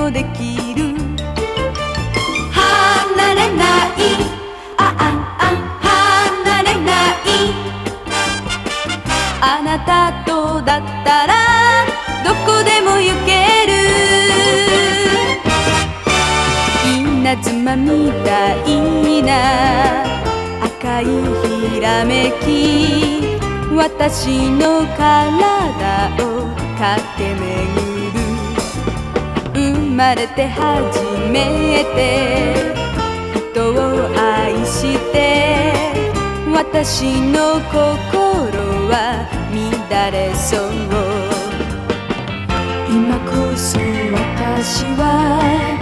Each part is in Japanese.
もできる。離れない。あああ離れない。あなたとだったらどこでも行ける。稲妻みたいな。赤いひらめき。私の体を駆け巡る。まれて初めて。人を愛して私の心は乱れそう。今こそ私は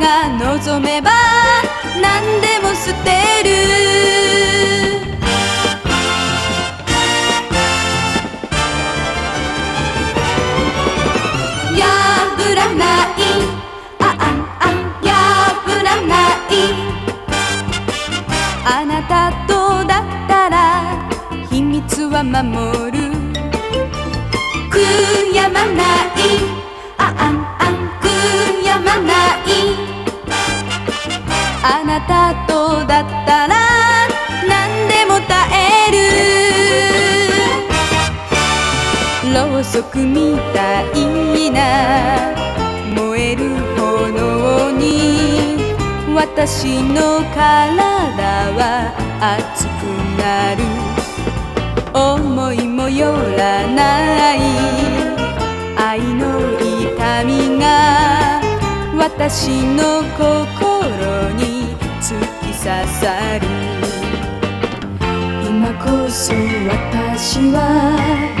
が望めば何でも捨てる。破らない。あああ破らない。あなたとだったら秘密は守る。悔やまない。ろうそくみたいな。燃える炎に私の体は熱くなる。思いもよらない。愛の痛みが私の心に突き刺さる。今こそ私は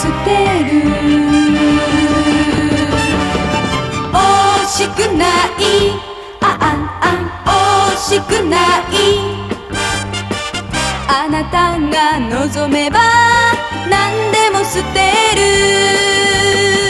捨てる。惜しくないあああ惜しくないあなたが望めば何でも捨てる